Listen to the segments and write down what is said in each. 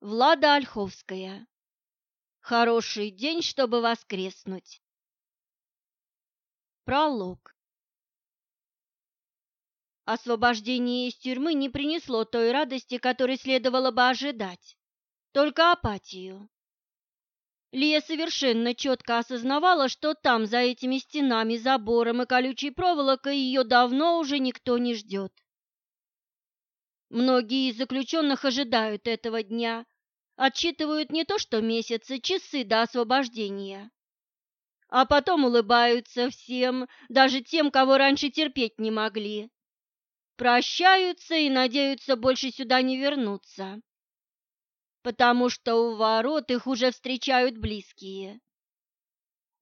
Влада Ольховская. Хороший день, чтобы воскреснуть. Пролог. Освобождение из тюрьмы не принесло той радости, которой следовало бы ожидать, только апатию. Лия совершенно четко осознавала, что там, за этими стенами, забором и колючей проволокой, ее давно уже никто не ждет. Многие из заключенных ожидают этого дня, отсчитывают не то что месяцы, часы до освобождения. А потом улыбаются всем, даже тем, кого раньше терпеть не могли. Прощаются и надеются больше сюда не вернуться. Потому что у ворот их уже встречают близкие.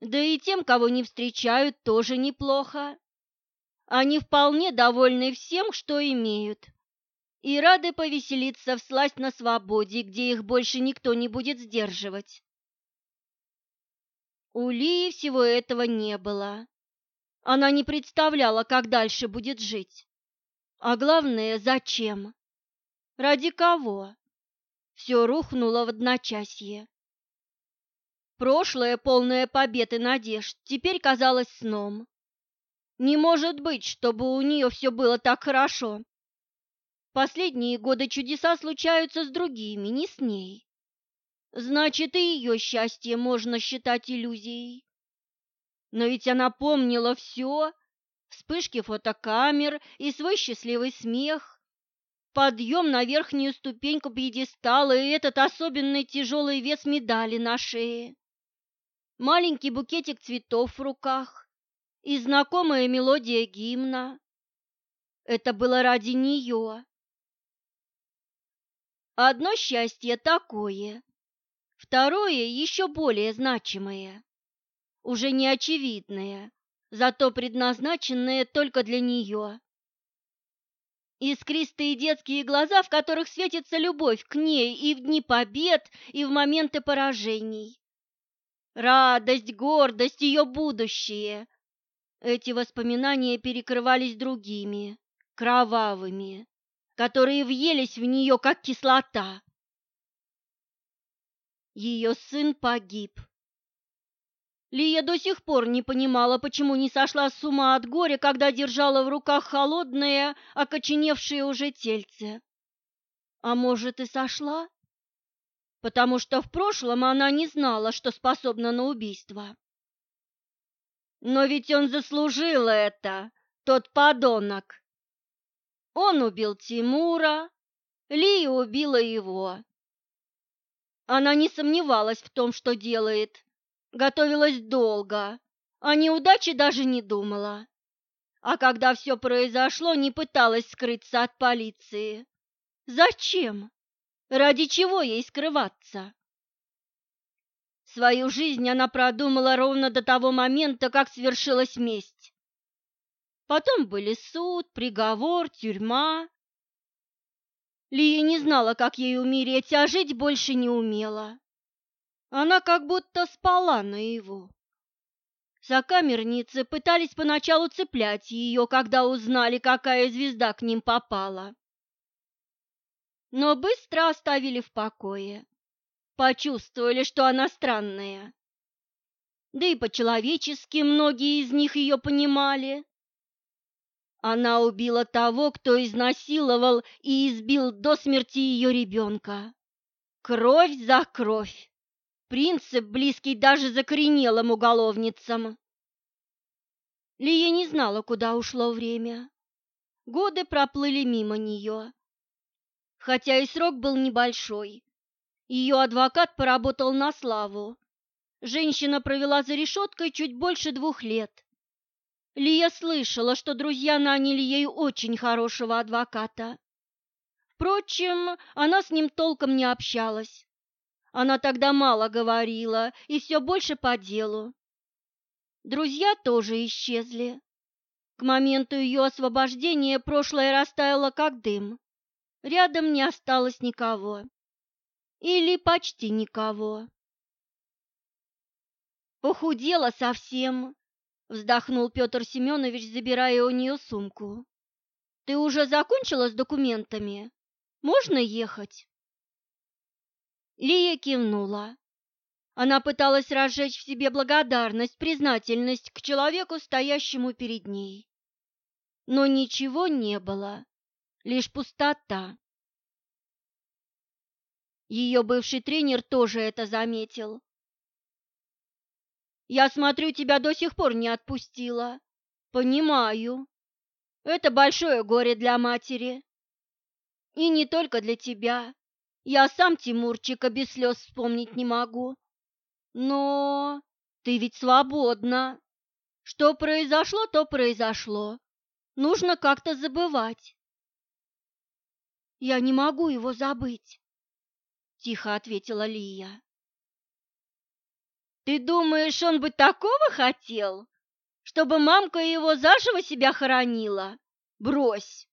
Да и тем, кого не встречают, тоже неплохо. Они вполне довольны всем, что имеют и рады повеселиться всласть на свободе, где их больше никто не будет сдерживать. У Лии всего этого не было. Она не представляла, как дальше будет жить. А главное, зачем? Ради кого? Все рухнуло в одночасье. Прошлое, полное побед и надежд, теперь казалось сном. Не может быть, чтобы у нее все было так хорошо, Последние годы чудеса случаются с другими, не с ней. Значит, и ее счастье можно считать иллюзией. Но ведь она помнила все, вспышки фотокамер и свой счастливый смех, подъем на верхнюю ступеньку пьедестала и этот особенный тяжелый вес медали на шее, маленький букетик цветов в руках и знакомая мелодия гимна. Это было ради нее. Одно счастье такое, второе еще более значимое, уже не очевидное, зато предназначенное только для нее. Искристые детские глаза, в которых светится любовь к ней и в дни побед, и в моменты поражений. Радость, гордость, ее будущее. Эти воспоминания перекрывались другими, кровавыми, которые въелись в нее, как кислота. Ее сын погиб. Лия до сих пор не понимала, почему не сошла с ума от горя, когда держала в руках холодное, окоченевшее уже тельце. А может, и сошла? Потому что в прошлом она не знала, что способна на убийство. Но ведь он заслужил это, тот подонок. Он убил Тимура, Лия убила его. Она не сомневалась в том, что делает, готовилась долго, о неудаче даже не думала. А когда все произошло, не пыталась скрыться от полиции. Зачем? Ради чего ей скрываться? Свою жизнь она продумала ровно до того момента, как свершилась месть. Потом были суд, приговор, тюрьма. Лия не знала, как ей умереть, а жить больше не умела. Она как будто спала наяву. Сокамерницы пытались поначалу цеплять ее, когда узнали, какая звезда к ним попала. Но быстро оставили в покое. Почувствовали, что она странная. Да и по-человечески многие из них ее понимали. Она убила того, кто изнасиловал и избил до смерти ее ребенка. Кровь за кровь. Принцип, близкий даже закоренелым уголовницам. Лия не знала, куда ушло время. Годы проплыли мимо нее. Хотя и срок был небольшой. Ее адвокат поработал на славу. Женщина провела за решеткой чуть больше двух лет. Лия слышала, что друзья наняли ей очень хорошего адвоката. Впрочем, она с ним толком не общалась. Она тогда мало говорила и все больше по делу. Друзья тоже исчезли. К моменту ее освобождения прошлое растаяло как дым. Рядом не осталось никого. Или почти никого. Похудела совсем, Вздохнул Петр Семенович, забирая у нее сумку. Ты уже закончила с документами? Можно ехать? Лия кивнула. Она пыталась разжечь в себе благодарность, признательность к человеку, стоящему перед ней. Но ничего не было, лишь пустота. Ее бывший тренер тоже это заметил. «Я смотрю, тебя до сих пор не отпустила. Понимаю. Это большое горе для матери. И не только для тебя. Я сам Тимурчика без слез вспомнить не могу. Но ты ведь свободна. Что произошло, то произошло. Нужно как-то забывать. Я не могу его забыть, тихо ответила Лия. Ты думаешь, он бы такого хотел? Чтобы мамка его заживо себя хоронила? Брось.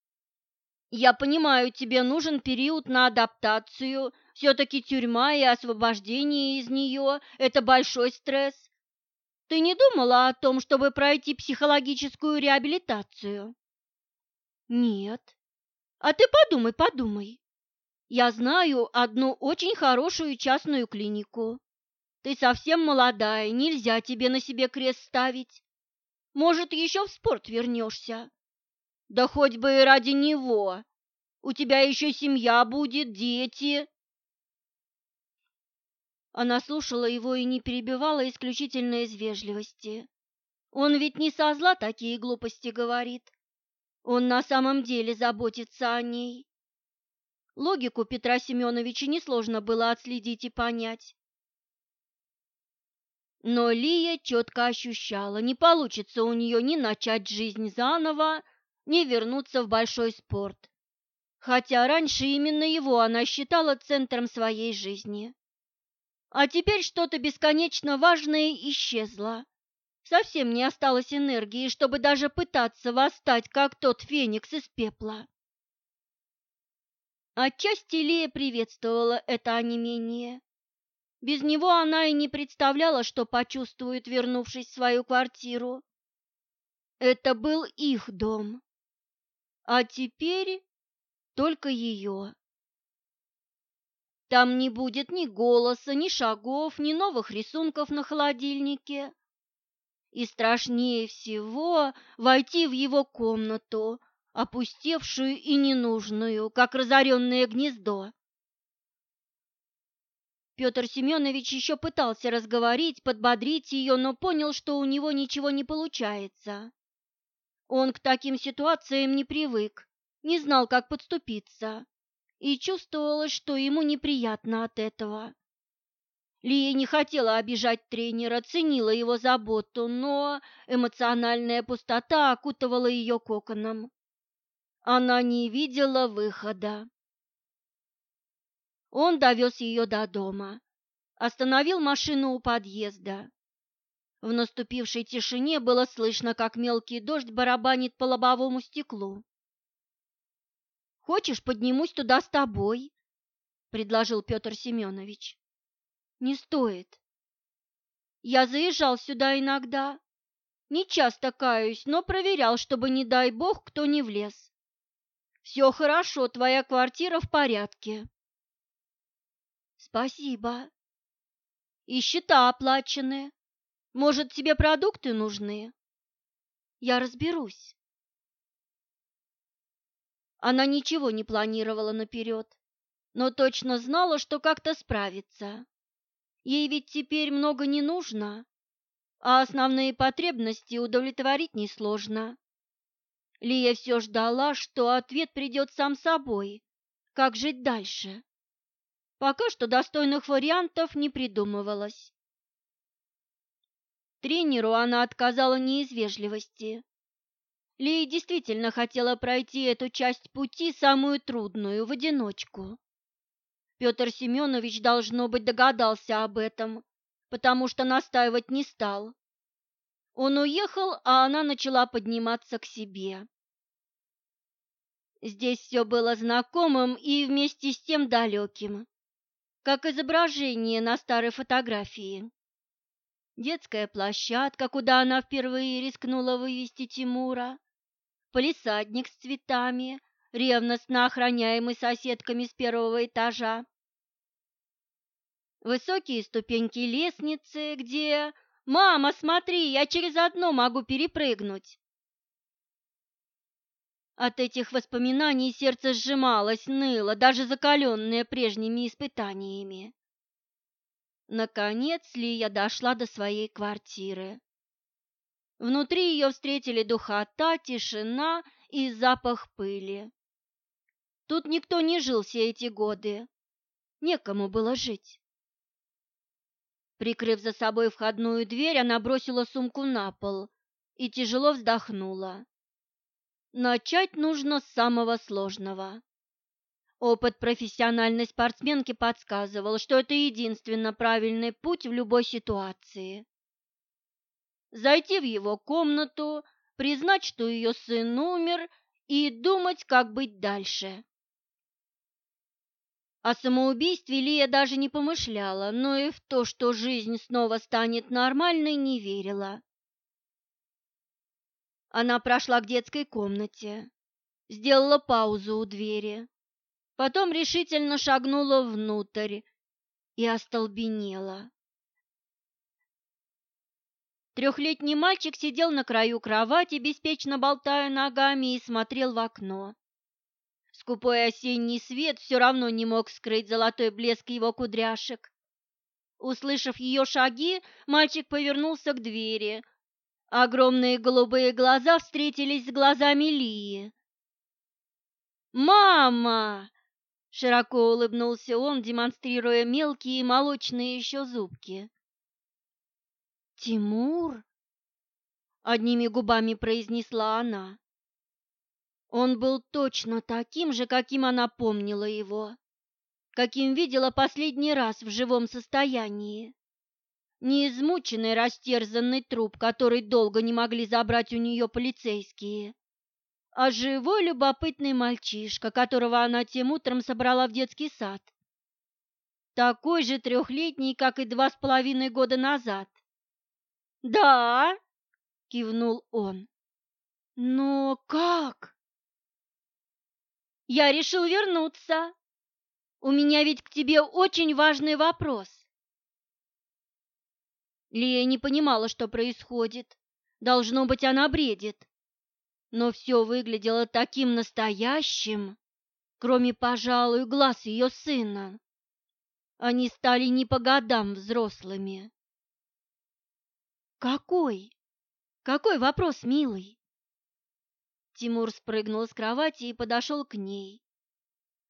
Я понимаю, тебе нужен период на адаптацию, все-таки тюрьма и освобождение из нее – это большой стресс. Ты не думала о том, чтобы пройти психологическую реабилитацию? Нет. А ты подумай, подумай. Я знаю одну очень хорошую частную клинику. Ты совсем молодая, нельзя тебе на себе крест ставить. Может, еще в спорт вернешься. Да хоть бы и ради него. У тебя еще семья будет, дети. Она слушала его и не перебивала исключительно из вежливости. Он ведь не со зла такие глупости говорит. Он на самом деле заботится о ней. Логику Петра Семеновича несложно было отследить и понять. Но Лия четко ощущала, не получится у нее ни начать жизнь заново, ни вернуться в большой спорт. Хотя раньше именно его она считала центром своей жизни. А теперь что-то бесконечно важное исчезло. Совсем не осталось энергии, чтобы даже пытаться восстать, как тот феникс из пепла. Отчасти Лия приветствовала это онемение. Без него она и не представляла, что почувствует, вернувшись в свою квартиру. Это был их дом, а теперь только ее. Там не будет ни голоса, ни шагов, ни новых рисунков на холодильнике. И страшнее всего войти в его комнату, опустевшую и ненужную, как разоренное гнездо. Петр Семенович еще пытался разговорить, подбодрить ее, но понял, что у него ничего не получается. Он к таким ситуациям не привык, не знал, как подступиться и чувствовалось, что ему неприятно от этого. Лия не хотела обижать тренера, ценила его заботу, но эмоциональная пустота окутывала ее коконом. Она не видела выхода. Он довез ее до дома, остановил машину у подъезда. В наступившей тишине было слышно, как мелкий дождь барабанит по лобовому стеклу. Хочешь, поднимусь туда с тобой? предложил Петр Семенович. Не стоит. Я заезжал сюда иногда. Не часто каюсь, но проверял, чтобы, не дай бог, кто не влез. Все хорошо, твоя квартира в порядке. Спасибо. И счета оплачены. Может, тебе продукты нужны? Я разберусь. Она ничего не планировала наперед, но точно знала, что как-то справится. Ей ведь теперь много не нужно, а основные потребности удовлетворить несложно. Лия все ждала, что ответ придет сам собой, как жить дальше. Пока что достойных вариантов не придумывалось. Тренеру она отказала не из вежливости, Лия действительно хотела пройти эту часть пути, самую трудную, в одиночку. Петр Семенович, должно быть, догадался об этом, потому что настаивать не стал. Он уехал, а она начала подниматься к себе. Здесь все было знакомым и вместе с тем далеким, как изображение на старой фотографии. Детская площадка, куда она впервые рискнула вывести Тимура, полисадник с цветами, ревностно охраняемый соседками с первого этажа. Высокие ступеньки лестницы, где... «Мама, смотри, я через одно могу перепрыгнуть!» От этих воспоминаний сердце сжималось, ныло, даже закаленное прежними испытаниями. Наконец Лия дошла до своей квартиры. Внутри ее встретили духота, тишина и запах пыли. Тут никто не жил все эти годы, некому было жить. Прикрыв за собой входную дверь, она бросила сумку на пол и тяжело вздохнула. Начать нужно с самого сложного. Опыт профессиональной спортсменки подсказывал, что это единственно правильный путь в любой ситуации. Зайти в его комнату, признать, что ее сын умер, и думать, как быть дальше. О самоубийстве Лия даже не помышляла, но и в то, что жизнь снова станет нормальной, не верила. Она прошла к детской комнате, сделала паузу у двери, потом решительно шагнула внутрь и остолбенела. Трехлетний мальчик сидел на краю кровати, беспечно болтая ногами, и смотрел в окно. Скупой осенний свет все равно не мог скрыть золотой блеск его кудряшек. Услышав ее шаги, мальчик повернулся к двери. Огромные голубые глаза встретились с глазами Лии. «Мама!» — широко улыбнулся он, демонстрируя мелкие молочные еще зубки. «Тимур?» — одними губами произнесла она. Он был точно таким же, каким она помнила его, каким видела последний раз в живом состоянии. Не измученный, растерзанный труп, который долго не могли забрать у нее полицейские, а живой любопытный мальчишка, которого она тем утром собрала в детский сад. Такой же трехлетний, как и два с половиной года назад. «Да!» — кивнул он. «Но как?» Я решил вернуться. У меня ведь к тебе очень важный вопрос. Лия не понимала, что происходит. Должно быть, она бредит. Но все выглядело таким настоящим, кроме, пожалуй, глаз ее сына. Они стали не по годам взрослыми. «Какой? Какой вопрос, милый?» Тимур спрыгнул с кровати и подошел к ней.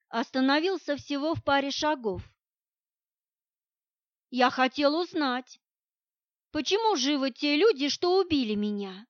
Остановился всего в паре шагов. «Я хотел узнать, почему живы те люди, что убили меня?»